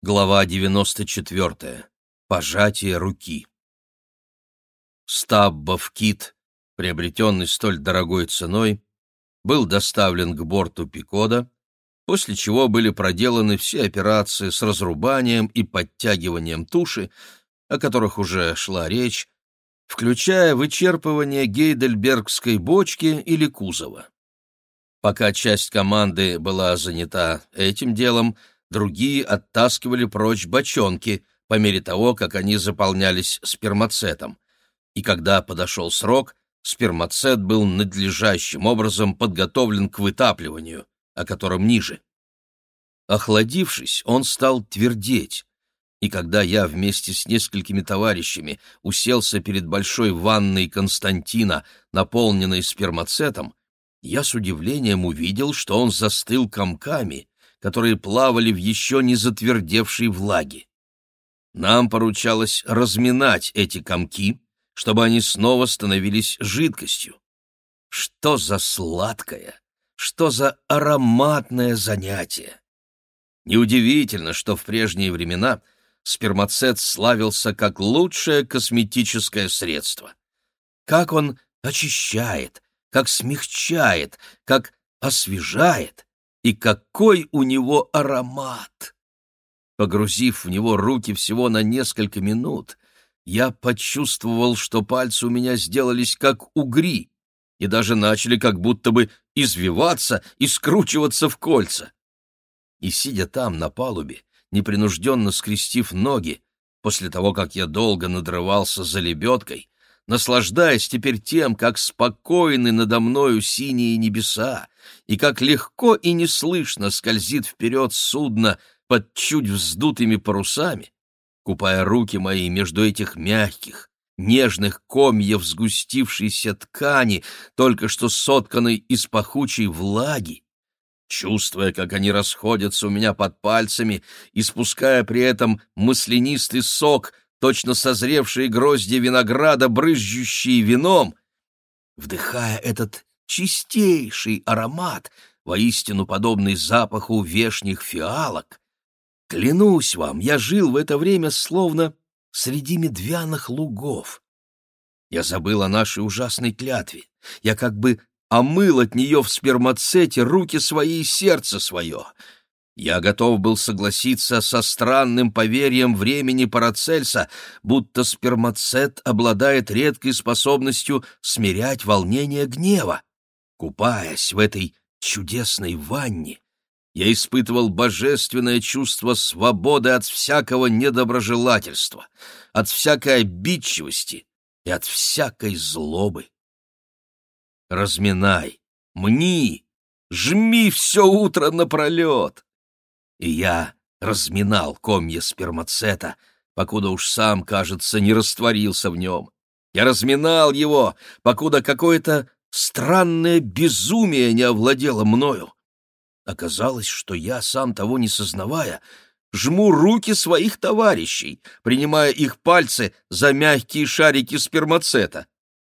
Глава 94. Пожатие руки. Стаббов кит, приобретенный столь дорогой ценой, был доставлен к борту Пикода, после чего были проделаны все операции с разрубанием и подтягиванием туши, о которых уже шла речь, включая вычерпывание гейдельбергской бочки или кузова. Пока часть команды была занята этим делом, другие оттаскивали прочь бочонки по мере того, как они заполнялись спермацетом. И когда подошел срок, спермацет был надлежащим образом подготовлен к вытапливанию, о котором ниже. Охладившись, он стал твердеть, и когда я вместе с несколькими товарищами уселся перед большой ванной Константина, наполненной спермацетом, я с удивлением увидел, что он застыл комками, которые плавали в еще не затвердевшей влаге. Нам поручалось разминать эти комки, чтобы они снова становились жидкостью. Что за сладкое, что за ароматное занятие! Неудивительно, что в прежние времена спермацет славился как лучшее косметическое средство. Как он очищает, как смягчает, как освежает. И какой у него аромат! Погрузив в него руки всего на несколько минут, я почувствовал, что пальцы у меня сделались как угри и даже начали как будто бы извиваться и скручиваться в кольца. И, сидя там, на палубе, непринужденно скрестив ноги, после того, как я долго надрывался за лебедкой, наслаждаясь теперь тем, как спокойны надо мною синие небеса, и как легко и неслышно скользит вперед судно под чуть вздутыми парусами, купая руки мои между этих мягких, нежных комьев сгустившейся ткани, только что сотканной из пахучей влаги, чувствуя, как они расходятся у меня под пальцами, испуская при этом маслянистый сок — точно созревшие грозди винограда, брызжущие вином, вдыхая этот чистейший аромат, воистину подобный запаху вешних фиалок, клянусь вам, я жил в это время словно среди медвяных лугов. Я забыл о нашей ужасной клятве. Я как бы омыл от нее в спермацете руки свои и сердце свое — я готов был согласиться со странным поверьем времени Парацельса, будто спермацет обладает редкой способностью смирять волнение гнева. Купаясь в этой чудесной ванне, я испытывал божественное чувство свободы от всякого недоброжелательства, от всякой обидчивости и от всякой злобы. Разминай, мни, жми все утро напролет и я разминал комья спермацета, покуда уж сам, кажется, не растворился в нем. Я разминал его, покуда какое-то странное безумие не овладело мною. Оказалось, что я, сам того не сознавая, жму руки своих товарищей, принимая их пальцы за мягкие шарики спермацета.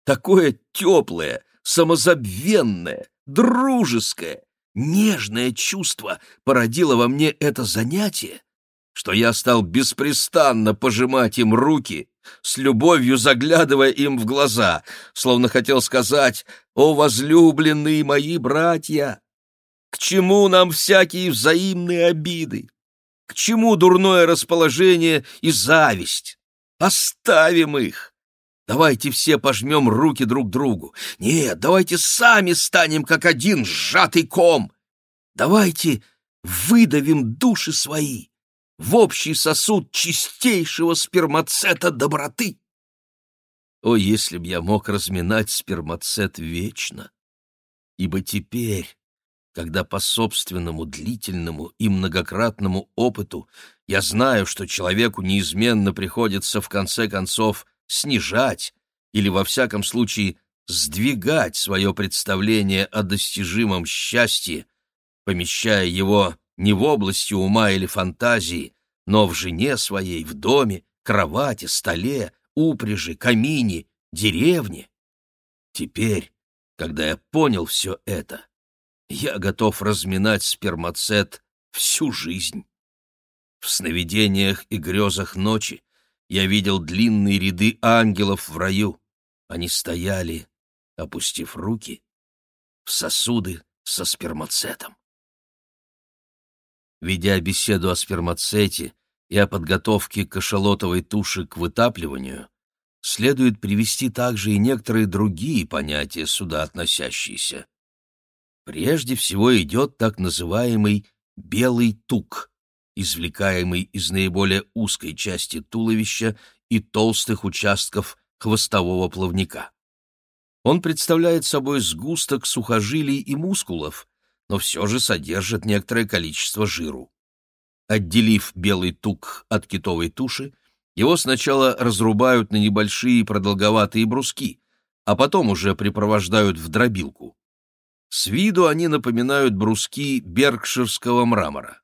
Такое теплое, самозабвенное, дружеское, нежное чувство породило во мне это занятие, что я стал беспрестанно пожимать им руки, с любовью заглядывая им в глаза, словно хотел сказать «О, возлюбленные мои братья! К чему нам всякие взаимные обиды? К чему дурное расположение и зависть? Оставим их!» Давайте все пожмем руки друг другу. Нет, давайте сами станем как один сжатый ком. Давайте выдавим души свои в общий сосуд чистейшего спермацета доброты. О, если б я мог разминать спермацет вечно! Ибо теперь, когда по собственному длительному и многократному опыту я знаю, что человеку неизменно приходится в конце концов снижать или, во всяком случае, сдвигать свое представление о достижимом счастье, помещая его не в области ума или фантазии, но в жене своей, в доме, кровати, столе, упряжи, камине, деревне. Теперь, когда я понял все это, я готов разминать спермацет всю жизнь. В сновидениях и грезах ночи я видел длинные ряды ангелов в раю. Они стояли, опустив руки, в сосуды со спермацетом. Ведя беседу о спермацете и о подготовке кашалотовой туши к вытапливанию, следует привести также и некоторые другие понятия сюда относящиеся. Прежде всего идет так называемый белый тук, извлекаемый из наиболее узкой части туловища и толстых участков хвостового плавника. Он представляет собой сгусток сухожилий и мускулов, но все же содержит некоторое количество жиру. Отделив белый тук от китовой туши, его сначала разрубают на небольшие продолговатые бруски, а потом уже припровождают в дробилку. С виду они напоминают бруски бергширского мрамора.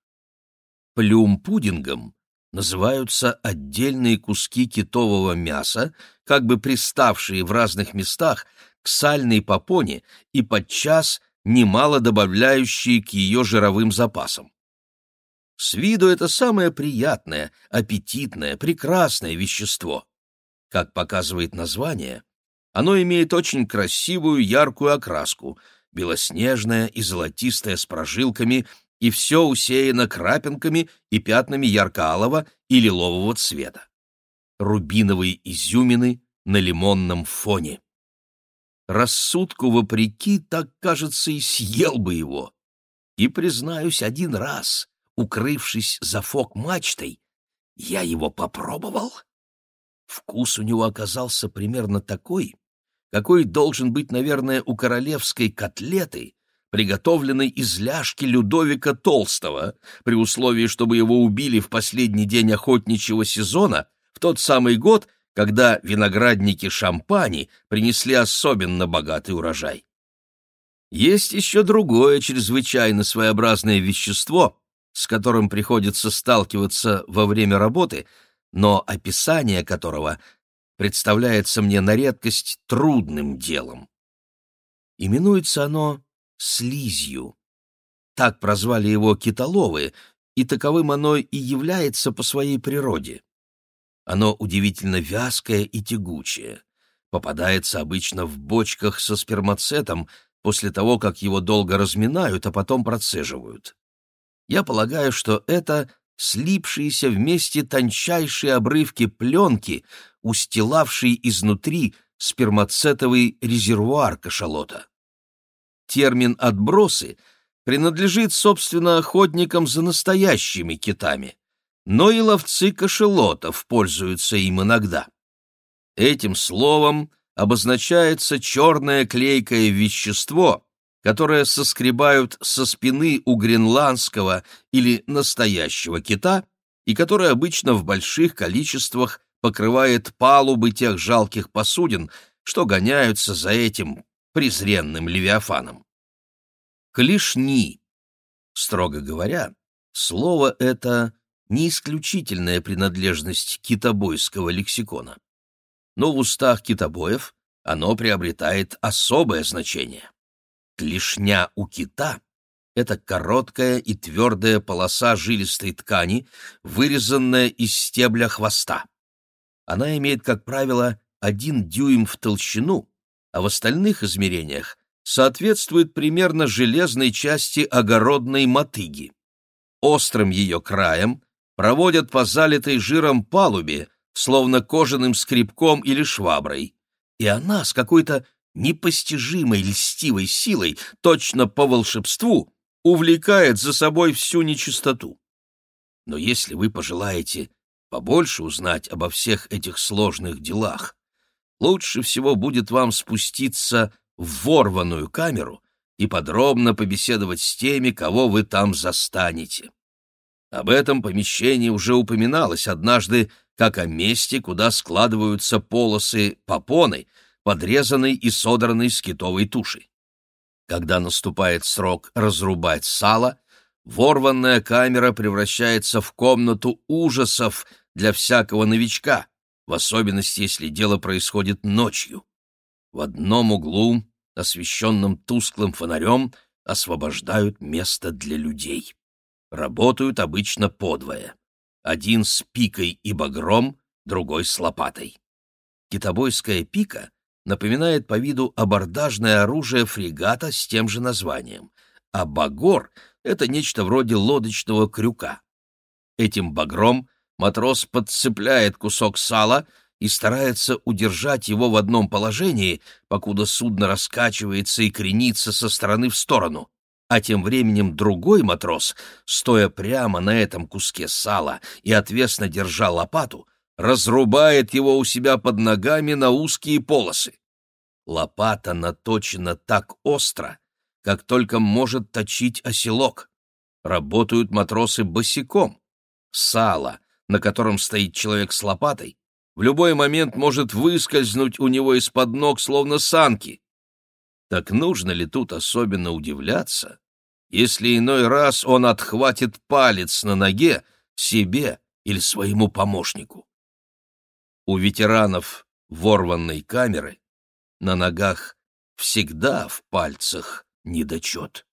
Плюм-пудингом называются отдельные куски китового мяса, как бы приставшие в разных местах к сальной попоне и подчас немало добавляющие к ее жировым запасам. С виду это самое приятное, аппетитное, прекрасное вещество. Как показывает название, оно имеет очень красивую яркую окраску, белоснежное и золотистое с прожилками, и все усеяно крапинками и пятнами ярко-алого и лилового цвета. Рубиновые изюмины на лимонном фоне. Рассудку вопреки, так, кажется, и съел бы его. И, признаюсь, один раз, укрывшись за фок-мачтой, я его попробовал. Вкус у него оказался примерно такой, какой должен быть, наверное, у королевской котлеты, приготовленной из ляжки Людовика Толстого, при условии, чтобы его убили в последний день охотничьего сезона, в тот самый год, когда виноградники Шампани принесли особенно богатый урожай. Есть еще другое чрезвычайно своеобразное вещество, с которым приходится сталкиваться во время работы, но описание которого представляется мне на редкость трудным делом. Именуется оно слизью. Так прозвали его китоловы, и таковым оно и является по своей природе. Оно удивительно вязкое и тягучее. Попадается обычно в бочках со спермацетом после того, как его долго разминают, а потом процеживают. Я полагаю, что это слипшиеся вместе тончайшие обрывки пленки, устилавшие изнутри спермацетовый резервуар кашалота. Термин «отбросы» принадлежит, собственно, охотникам за настоящими китами но и ловцы кошелотов пользуются им иногда. Этим словом обозначается черное клейкое вещество, которое соскребают со спины у гренландского или настоящего кита и которое обычно в больших количествах покрывает палубы тех жалких посудин, что гоняются за этим презренным левиафаном. Клешни. Строго говоря, слово это не исключительная принадлежность китобойского лексикона. Но в устах китобоев оно приобретает особое значение. Клешня у кита — это короткая и твердая полоса жилистой ткани, вырезанная из стебля хвоста. Она имеет, как правило, один дюйм в толщину, а в остальных измерениях соответствует примерно железной части огородной мотыги. Острым ее краем проводят по залитой жиром палубе, словно кожаным скребком или шваброй, и она с какой-то непостижимой льстивой силой, точно по волшебству, увлекает за собой всю нечистоту. Но если вы пожелаете побольше узнать обо всех этих сложных делах, лучше всего будет вам спуститься в ворванную камеру и подробно побеседовать с теми, кого вы там застанете. Об этом помещении уже упоминалось однажды, как о месте, куда складываются полосы попоны, подрезанной и содранной с китовой туши. Когда наступает срок разрубать сало, ворванная камера превращается в комнату ужасов для всякого новичка, в особенности, если дело происходит ночью. В одном углу, освещенном тусклым фонарем, освобождают место для людей работают обычно подвое. один с пикой и багром, другой с лопатой. Китобойская пика напоминает по виду абордажное оружие фрегата с тем же названием, а багор — это нечто вроде лодочного крюка. Этим багром матрос подцепляет кусок сала и старается удержать его в одном положении, покуда судно раскачивается и кренится со стороны в сторону. А тем временем другой матрос, стоя прямо на этом куске сала и отвесно держа лопату, разрубает его у себя под ногами на узкие полосы. Лопата наточена так остро, как только может точить оселок. Работают матросы босиком. Сало, на котором стоит человек с лопатой, в любой момент может выскользнуть у него из-под ног, словно санки. Так нужно ли тут особенно удивляться, если иной раз он отхватит палец на ноге себе или своему помощнику? У ветеранов ворванной камеры на ногах всегда в пальцах недочет.